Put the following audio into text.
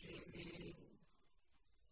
سنين